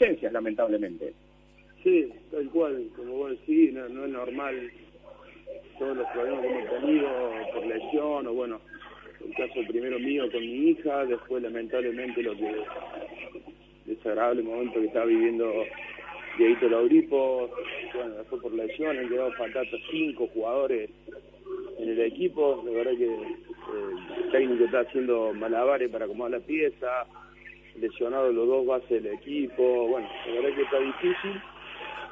ausencias, lamentablemente. Sí, tal cual, como vos decís, no, no es normal todos los problemas que hemos tenido por lesión o bueno, el caso primero mío con mi hija, después lamentablemente lo que desagradable momento que estaba viviendo Dieguito Lauripo, bueno, después por lesión han quedado faltando cinco jugadores en el equipo, la verdad que eh, el técnico está haciendo malabares para acomodar la pieza, lesionados los dos bases del equipo, bueno, la verdad que está difícil,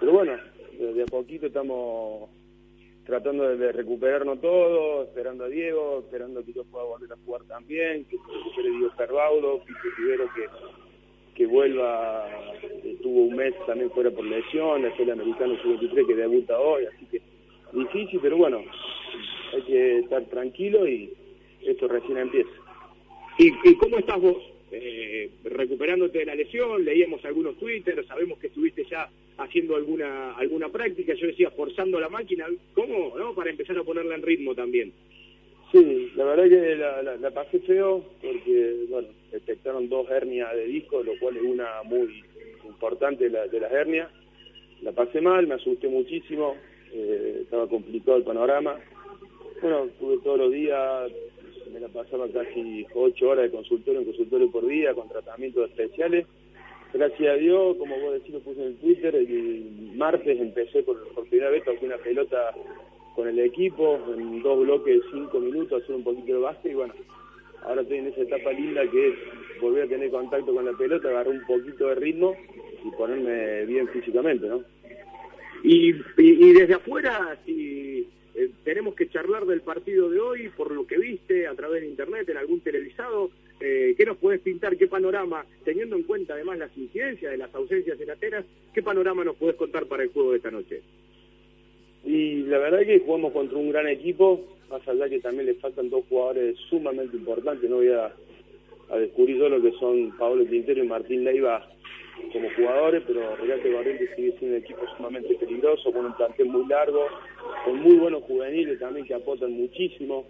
pero bueno, de a poquito estamos tratando de recuperarnos todo, esperando a Diego, esperando que yo pueda volver a jugar también, que se recupere Diego Carvalho, Pico Rivero que, que vuelva, estuvo un mes también fuera por lesión, es el americano sub-23 que debuta hoy, así que difícil, pero bueno, hay que estar tranquilo y esto recién empieza. ¿Y, y cómo estás vos? Eh, recuperándote de la lesión, leíamos algunos twitters, sabemos que estuviste ya haciendo alguna alguna práctica, yo decía forzando la máquina, ¿cómo? no Para empezar a ponerla en ritmo también. Sí, la verdad que la, pasé feo porque, bueno, detectaron dos hernias de disco, lo cual es una muy importante la, de las hernias. La pasé mal, me asusté muchísimo, eh, estaba complicado el panorama. Bueno, tuve todos los días me la pasaba casi ocho horas de consultorio en consultorio por día con tratamientos especiales. Gracias a Dios, como vos decís, lo puse en Twitter, el martes empecé por, primera vez, toqué una pelota con el equipo, en dos bloques de cinco minutos, hacer un poquito de base y bueno, ahora estoy en esa etapa linda que es volver a tener contacto con la pelota, agarrar un poquito de ritmo y ponerme bien físicamente, ¿no? Y, desde afuera, si eh, tenemos que charlar del partido de hoy, por lo que viste a través de internet, en algún televisado. Eh, ¿Qué nos puedes pintar? ¿Qué panorama, teniendo en cuenta además las incidencias de las ausencias en Atenas, qué panorama nos puedes contar para el juego de esta noche? Y la verdad que jugamos contra un gran equipo, más allá que también le faltan dos jugadores sumamente importantes, no voy a, descubrir yo lo que son Pablo Quintero y Martín Leiva como jugadores, pero Regate Corrientes sigue siendo un equipo sumamente peligroso, con un plantel muy largo, con muy buenos juveniles también que aportan muchísimo.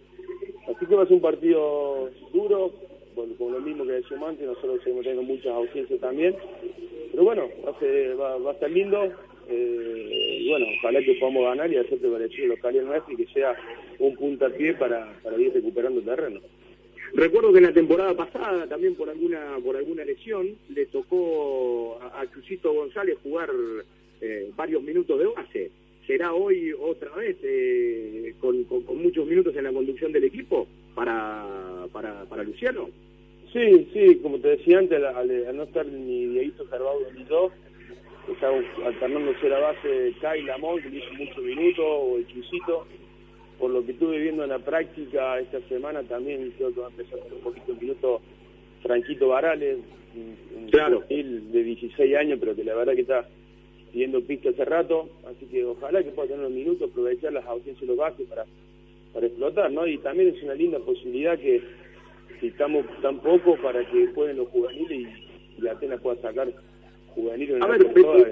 Así que va a ser un partido duro, con, lo mismo que decíamos antes, nosotros seguimos teniendo muchas ausencias también, pero bueno, va a, estar lindo, eh, y bueno, ojalá que podamos ganar y hacerte parecido local y nuestro y que sea un puntapié para, para ir recuperando terreno. Recuerdo que en la temporada pasada, también por alguna por alguna lesión, le tocó a, Chusito González jugar eh, varios minutos de base. ¿Será hoy otra vez eh, con, muchos minutos en la conducción del equipo para, para, para Luciano? Sí, sí, como te decía antes, al, no estar ni Dieguito Carvalho ni yo, está alternándose la base Kai Lamont, que le hizo muchos minutos, o el Chusito por lo que estuve viendo en la práctica esta semana también creo que va a empezar un poquito el minuto Franquito Varales, un, claro. de 16 años, pero que la verdad que está pidiendo pista hace rato, así que ojalá que pueda tener los minutos, aprovechar las ausencias de los bases para, para explotar, ¿no? Y también es una linda posibilidad que si estamos tan poco para que jueguen los juveniles y, Atenas pueda sacar juveniles. A ver,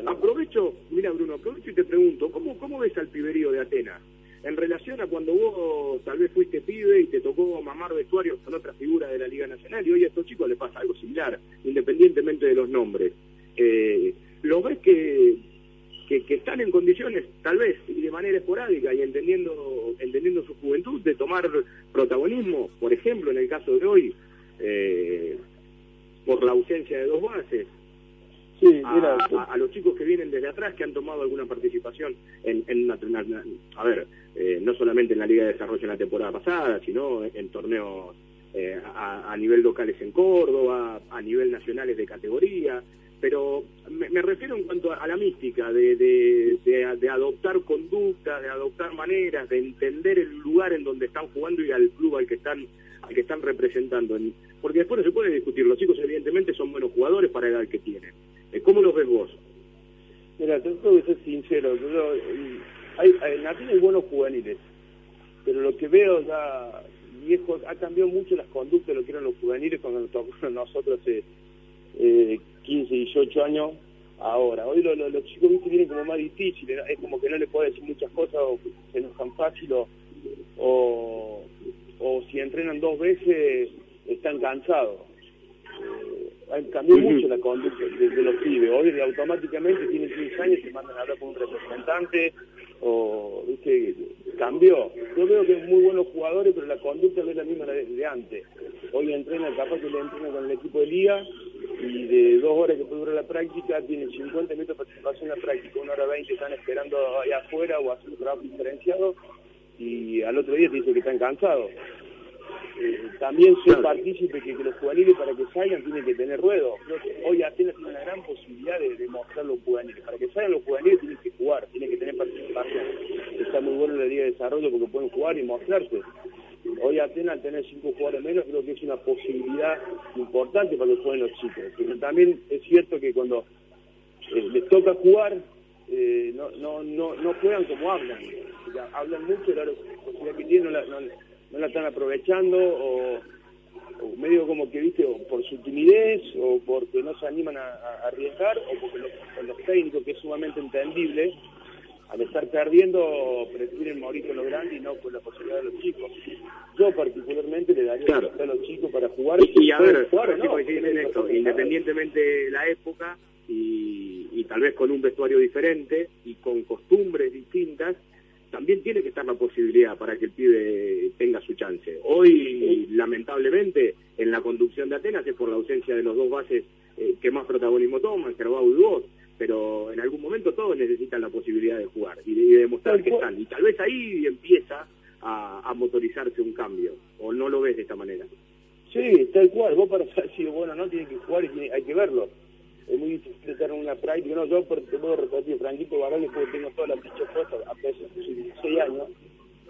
aprovecho, mira Bruno, aprovecho y te pregunto, ¿cómo, cómo ves al piberío de Atenas? En relación a cuando vos tal vez fuiste pibe y te tocó mamar vestuarios con otra figura de la Liga Nacional y hoy a estos chicos les pasa algo similar, independientemente de los nombres. Eh, ¿Lo ves que, que, están en condiciones, tal vez, y de manera esporádica y entendiendo, entendiendo su juventud, de tomar protagonismo, por ejemplo, en el caso de hoy, eh, por la ausencia de dos bases, Sí, a, los chicos que vienen desde atrás que han tomado alguna participación en, en a ver, eh, no solamente en la Liga de Desarrollo en la temporada pasada, sino en, torneos eh, a, nivel locales en Córdoba, a nivel nacionales de categoría, pero me, refiero en cuanto a, la mística de, de, adoptar conductas, de adoptar maneras, de entender el lugar en donde están jugando y al club al que están al que están representando. Porque después no se puede discutir, los chicos evidentemente son buenos jugadores para la edad que tienen. Eh, ¿Cómo los ves vos? Mira, tengo que ser sincero, yo, hay, en Argentina hay buenos juveniles, pero lo que veo ya viejo, ha cambiado mucho las conductas de lo que eran los juveniles cuando nos nosotros hace eh, 15, 18 años ahora. Hoy los chicos vienen como más difíciles, es como que no les puedo decir muchas cosas o se nos tan fácil o, o, si entrenan dos veces están cansados. Cambió mucho la conducta de, los pibes. Hoy automáticamente tienen 15 años y mandan a hablar con un representante o ¿viste? cambió. Yo veo que es muy buenos jugadores, pero la conducta no es la misma de, antes. Hoy entrena, capaz que le entrena con el equipo de liga y de dos horas que puede durar la práctica, tienen 50 minutos de participación en la práctica, una hora 20 están esperando allá afuera o haciendo trabajo diferenciado y al otro día te dice que están cansados. Eh, también soy partícipe que, que, los juveniles para que salgan tienen que tener ruedo. Hoy Atenas tiene una gran posibilidad de, demostrar los juveniles. Para que salgan los juveniles tienen que jugar, tienen que tener participación. Está muy bueno la Liga de Desarrollo porque pueden jugar y mostrarse. Hoy Atenas al tener cinco jugadores menos creo que es una posibilidad importante para los jóvenes chicos. Pero también es cierto que cuando eh, les toca jugar eh, no, no, no, no juegan como hablan. hablan mucho, la posibilidad que tienen no la, no la están aprovechando o, medio como que, viste, por su timidez o porque no se animan a, arriesgar o porque los, técnicos, que es sumamente entendible, al estar perdiendo prefieren morir con lo grande y no con la posibilidad de los chicos. Yo particularmente le daría a los chicos para jugar. Y, a ver, jugar, ¿no? esto, independientemente de la época y, y tal vez con un vestuario diferente y con costumbres distintas, también tiene que estar la posibilidad para que el pibe tenga su chance. Hoy, lamentablemente, en la conducción de Atenas es por la ausencia de los dos bases eh, que más protagonismo toman, Gerbau y vos, pero en algún momento todos necesitan la posibilidad de jugar y de, demostrar que están. Y tal vez ahí empieza a, motorizarse un cambio, o no lo ves de esta manera. Sí, tal cual. Vos para saber si bueno no tiene que jugar y hay que verlo es muy difícil en una práctica. No, yo te puedo repetir, Franquito Barales, porque tengo toda la ficha puesta, a pesar de sus 16 años.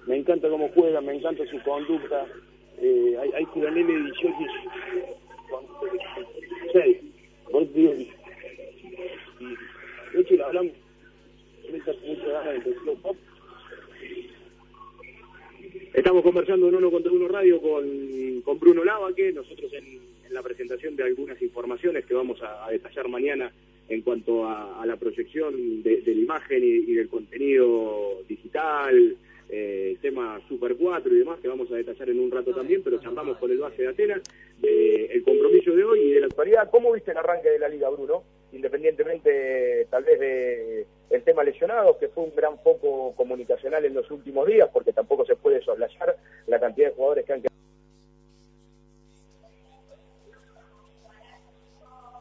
Me encanta cómo juega, me encanta su conducta. Eh, hay, hay juveniles de 18 y 6. Vos digo, de hecho, le hablamos mucho ganas de pop. Estamos conversando en uno contra uno radio con, con Bruno Lava, que nosotros en en la presentación de algunas informaciones que vamos a, detallar mañana en cuanto a, la proyección de, la imagen y, del contenido digital, eh, tema Super 4 y demás que vamos a detallar en un rato también, pero charlamos con el base de Atenas, el compromiso de hoy y de la actualidad. ¿Cómo viste el arranque de la Liga, Bruno? Independientemente tal vez de el tema lesionado, que fue un gran foco comunicacional en los últimos días, porque tampoco se puede soslayar la cantidad de jugadores que han quedado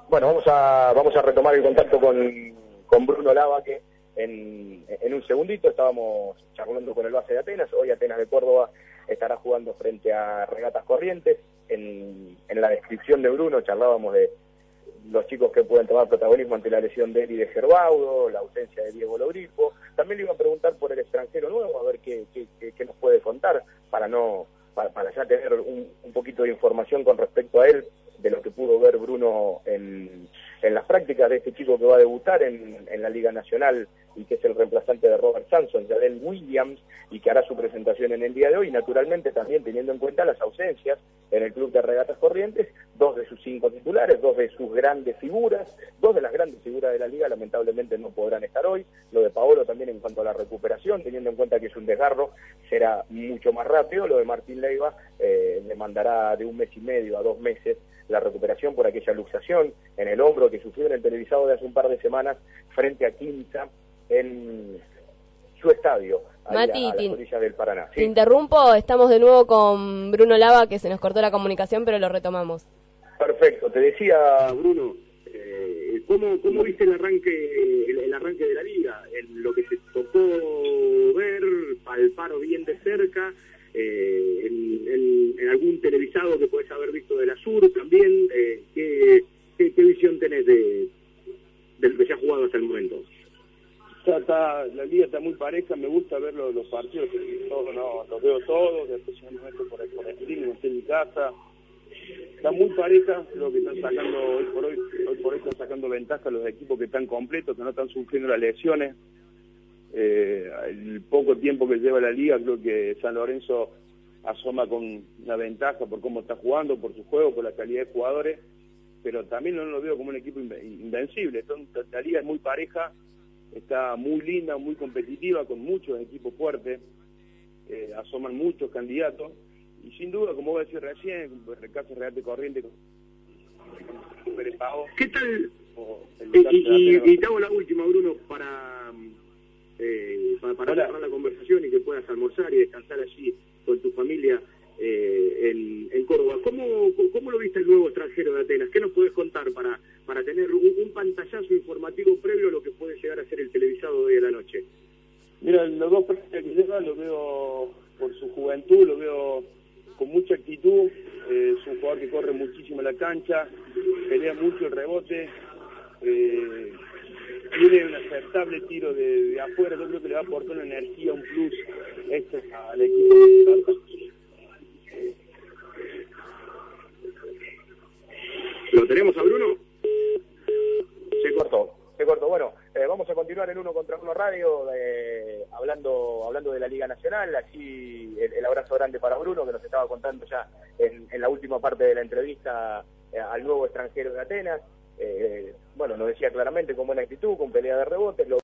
Bueno, vamos a, vamos a retomar el contacto con, con Bruno Lava, que en, en un segundito estábamos charlando con el base de Atenas. Hoy Atenas de Córdoba estará jugando frente a Regatas Corrientes. En, en la descripción de Bruno charlábamos de los chicos que pueden tomar protagonismo ante la lesión de Eli de Gerbaudo, la ausencia de Diego Logrifo. También le iba a preguntar por el extranjero nuevo, a ver qué, qué, qué, nos puede contar, para no para, para ya tener un, un poquito de información con respecto a él de lo que pudo ver Bruno en, en las prácticas de este chico que va a debutar en, en la Liga Nacional y que es el reemplazante de Robert Sanson, Yadel Williams, y que hará su presentación en el día de hoy, naturalmente también teniendo en cuenta las ausencias en el Club de Regatas Corrientes, dos de sus cinco titulares, dos de sus grandes figuras, dos de las grandes figuras de la liga lamentablemente no podrán estar hoy, lo de Paolo también en cuanto a la recuperación, teniendo en cuenta que es un desgarro, será mucho más rápido, lo de Martín Leiva eh, demandará de un mes y medio a dos meses la recuperación por aquella luxación en el hombro que sufrió en el televisado de hace un par de semanas frente a Quinta en su estadio, Mati, a, las orillas del Paraná. Te interrumpo, estamos de nuevo con Bruno Lava, que se nos cortó la comunicación, pero lo retomamos. Perfecto, te decía Bruno, eh, ¿cómo, ¿cómo viste el arranque el, arranque de la liga? En lo que se tocó ver, palparo bien de cerca, eh, en, en, algún televisado que puedes haber visto de la Sur también, eh, ¿qué, qué, visión tenés de, de lo que se ha jugado hasta el momento? Está, la liga está muy pareja, me gusta ver los, partidos, todo, no, los veo todos, después me meto por el, por el stream, estoy en mi casa. Está muy pareja, creo que están sacando, hoy por hoy, hoy por hoy están sacando ventaja los equipos que están completos, que no están sufriendo las lesiones. Eh, el poco tiempo que lleva la liga, creo que San Lorenzo asoma con una ventaja por cómo está jugando, por su juego, por la calidad de jugadores, pero también no lo veo como un equipo invencible. Entonces, la liga es muy pareja, está muy linda, muy competitiva, con muchos equipos fuertes, eh, asoman muchos candidatos, y sin duda, como voy a decir recién, el caso real de corriente ¿Qué tal? Y, y, te hago la última, Bruno, para, eh, para, para cerrar la conversación y que puedas almorzar y descansar allí con tu familia eh, en, en, Córdoba. ¿Cómo, ¿Cómo lo viste el nuevo extranjero de Atenas? ¿Qué nos puedes contar para, para tener un, pantallazo informativo previo a lo que puede llegar a ser el televisado de hoy a la noche? Mira, los dos que lleva lo veo por su juventud, lo veo con mucha actitud, eh, es un jugador que corre muchísimo la cancha, pelea mucho el rebote, eh, tiene un aceptable tiro de, afuera, yo creo que le va a aportar una energía, un plus extra al equipo. ¿Lo tenemos a Bruno? Se cortó, se cortó. Bueno, eh, vamos a en Uno contra Uno Radio, eh, hablando hablando de la Liga Nacional. Aquí el, abrazo grande para Bruno, que nos estaba contando ya en, la última parte de la entrevista eh, al nuevo extranjero de Atenas. bueno, nos decía claramente con buena actitud, con pelea de rebotes.